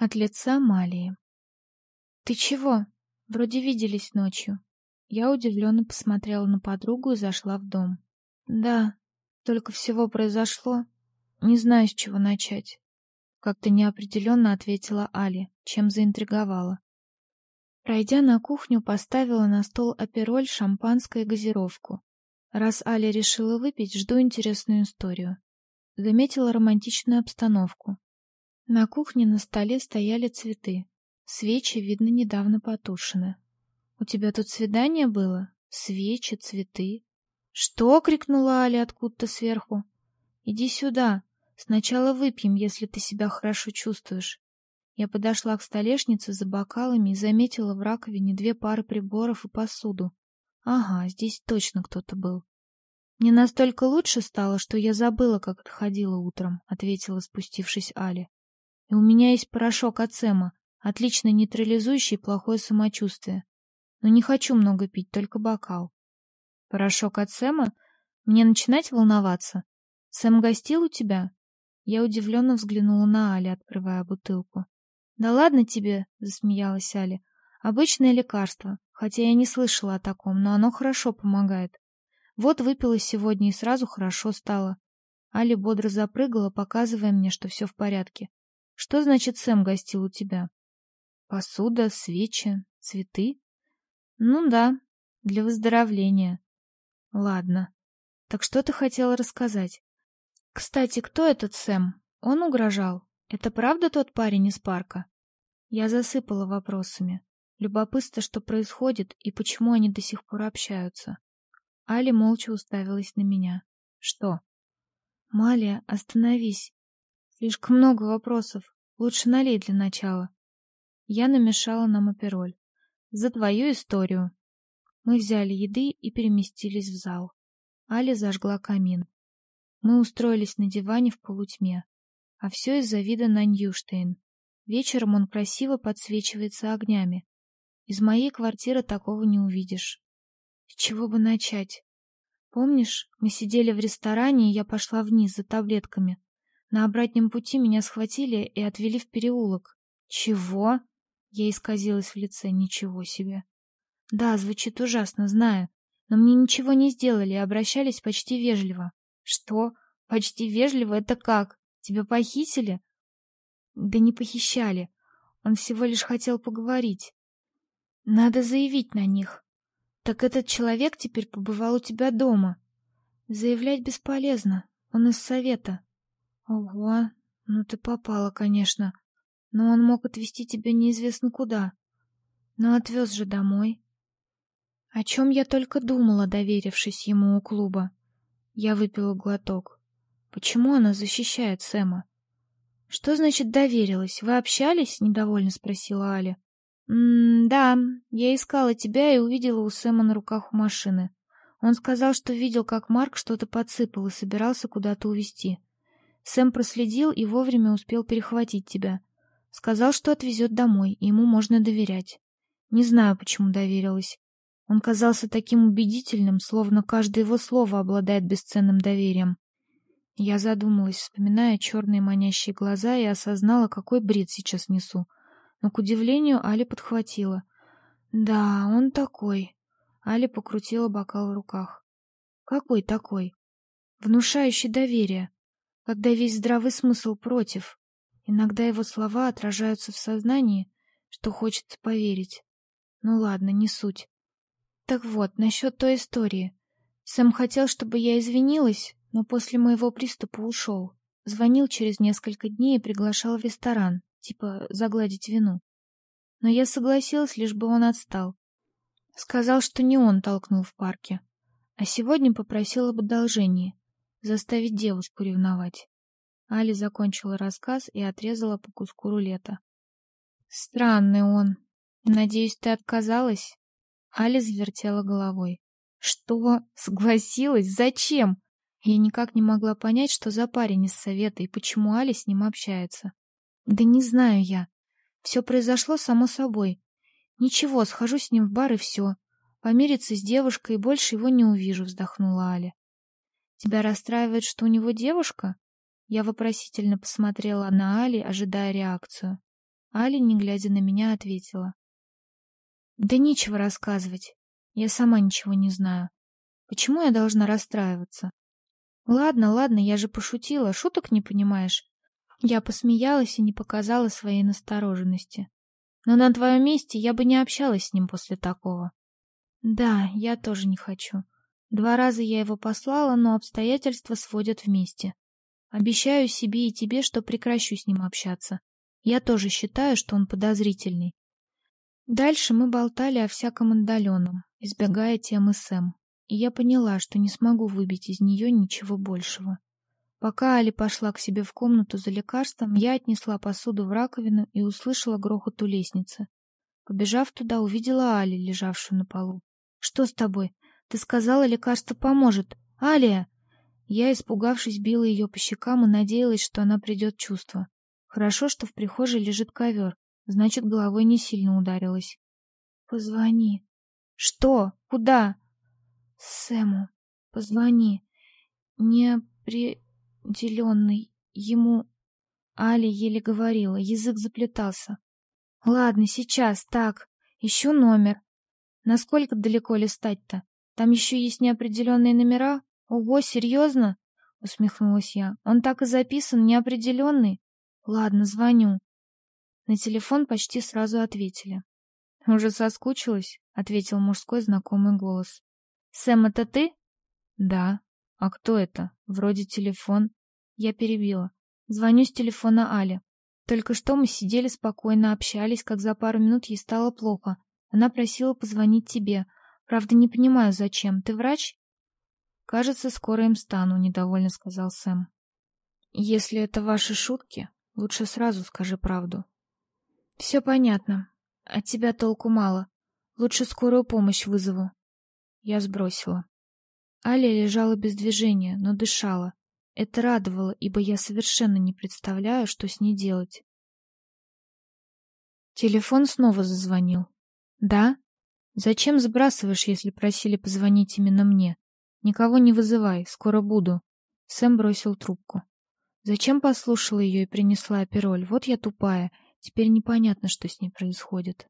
От лица Малии. «Ты чего? Вроде виделись ночью». Я удивленно посмотрела на подругу и зашла в дом. «Да, только всего произошло. Не знаю, с чего начать». Как-то неопределенно ответила Али, чем заинтриговала. Пройдя на кухню, поставила на стол апероль, шампанское и газировку. Раз Аля решила выпить, жду интересную историю. Заметила романтичную обстановку. На кухне на столе стояли цветы. Свечи, видно, недавно потушены. «У тебя тут свидание было? Свечи, цветы?» «Что?» — крикнула Аля откуда-то сверху. «Иди сюда. Сначала выпьем, если ты себя хорошо чувствуешь». Я подошла к столешнице за бокалами и заметила в раковине две пары приборов и посуду. Ага, здесь точно кто-то был. «Мне настолько лучше стало, что я забыла, как отходила утром», — ответила, спустившись Али. И у меня есть порошок Сэма, отлично нейтрализующий плохое самочувствие. Но не хочу много пить, только бокал. Порошок от Сэма? Мне начинать волноваться? Сэм гостил у тебя? Я удивленно взглянула на Али, открывая бутылку. Да ладно тебе, засмеялась Али. Обычное лекарство, хотя я не слышала о таком, но оно хорошо помогает. Вот выпила сегодня и сразу хорошо стало. Али бодро запрыгала, показывая мне, что все в порядке. Что значит Сэм гостил у тебя? Посуда, свечи, цветы? Ну да, для выздоровления. Ладно. Так что ты хотела рассказать? Кстати, кто этот Сэм? Он угрожал. Это правда тот парень из парка? Я засыпала вопросами. Любопытно, что происходит и почему они до сих пор общаются. Али молча уставилась на меня. Что? Малия, остановись. Слишком много вопросов. Лучше налей для начала. Я намешала нам апероль. За твою историю. Мы взяли еды и переместились в зал. Али зажгла камин. Мы устроились на диване в полутьме. А все из-за вида на Ньюштейн. Вечером он красиво подсвечивается огнями. Из моей квартиры такого не увидишь. С чего бы начать? Помнишь, мы сидели в ресторане, и я пошла вниз за таблетками. На обратном пути меня схватили и отвели в переулок. Чего? Я исказилась в лице. Ничего себе. Да, звучит ужасно, знаю. Но мне ничего не сделали и обращались почти вежливо. Что? Почти вежливо? Это как? Тебя похитили? Да не похищали. Он всего лишь хотел поговорить. Надо заявить на них. Так этот человек теперь побывал у тебя дома. Заявлять бесполезно. Он из совета. Ого, ну ты попала, конечно. Но он мог отвезти тебя неизвестно куда. Но отвез же домой. О чем я только думала, доверившись ему у клуба. Я выпила глоток. Почему она защищает Сэма? Что значит доверилась? Вы общались? недовольно спросила Аля. «М-да, я искала тебя и увидела у Сэма на руках у машины. Он сказал, что видел, как Марк что-то подсыпал и собирался куда-то увезти. Сэм проследил и вовремя успел перехватить тебя. Сказал, что отвезет домой, и ему можно доверять. Не знаю, почему доверилась. Он казался таким убедительным, словно каждое его слово обладает бесценным доверием. Я задумалась, вспоминая черные манящие глаза, и осознала, какой бред сейчас несу. Но, к удивлению, Али подхватила. «Да, он такой». Али покрутила бокал в руках. «Какой такой?» «Внушающий доверие когда весь здравый смысл против. Иногда его слова отражаются в сознании, что хочется поверить. Ну ладно, не суть. Так вот, насчет той истории. Сэм хотел, чтобы я извинилась, но после моего приступа ушел. Звонил через несколько дней и приглашал в ресторан, типа загладить вину. Но я согласилась, лишь бы он отстал. Сказал, что не он толкнул в парке. А сегодня попросил об одолжении заставить девушку ревновать. Али закончила рассказ и отрезала по куску рулета. Странный он. Надеюсь, ты отказалась? Али завертела головой. Что? Согласилась? Зачем? Я никак не могла понять, что за парень из совета и почему Али с ним общается. Да не знаю я. Все произошло само собой. Ничего, схожу с ним в бар и все. Помириться с девушкой и больше его не увижу, вздохнула Аля. Тебя расстраивает, что у него девушка? Я вопросительно посмотрела на Али, ожидая реакцию. Аля, не глядя на меня, ответила. Да нечего рассказывать. Я сама ничего не знаю. Почему я должна расстраиваться? Ладно, ладно, я же пошутила, шуток не понимаешь. Я посмеялась и не показала своей настороженности. Но на твоем месте я бы не общалась с ним после такого. Да, я тоже не хочу. Два раза я его послала, но обстоятельства сводят вместе. Обещаю себе и тебе, что прекращу с ним общаться. Я тоже считаю, что он подозрительный. Дальше мы болтали о всяком отдаленном, избегая темы Сэм, и я поняла, что не смогу выбить из нее ничего большего. Пока Али пошла к себе в комнату за лекарством, я отнесла посуду в раковину и услышала грохот у лестницы. Побежав туда, увидела Али, лежавшую на полу. «Что с тобой? Ты сказала, лекарство поможет. Алия!» Я, испугавшись, била ее по щекам и надеялась, что она придет в чувство. Хорошо, что в прихожей лежит ковер, Значит, головой не сильно ударилась. Позвони. Что? Куда? Сэму. Позвони. Неопределенный. Ему... Али еле говорила, язык заплетался. Ладно, сейчас, так. Ищу номер. Насколько далеко листать-то? Там еще есть неопределенные номера? Ого, серьезно? Усмехнулась я. Он так и записан, неопределенный? Ладно, звоню. На телефон почти сразу ответили. «Уже соскучилась?» — ответил мужской знакомый голос. «Сэм, это ты?» «Да». «А кто это? Вроде телефон». Я перебила. Звоню с телефона Али. Только что мы сидели спокойно, общались, как за пару минут ей стало плохо. Она просила позвонить тебе. Правда, не понимаю, зачем. Ты врач? Кажется, скоро им стану, недовольно сказал Сэм. Если это ваши шутки, лучше сразу скажи правду. Все понятно. От тебя толку мало. Лучше скорую помощь вызову. Я сбросила. Аля лежала без движения, но дышала. Это радовало, ибо я совершенно не представляю, что с ней делать. Телефон снова зазвонил. Да? Зачем сбрасываешь, если просили позвонить именно мне? Никого не вызывай, скоро буду. Сэм бросил трубку. Зачем послушала ее и принесла опероль? Вот я тупая. Теперь непонятно, что с ней происходит.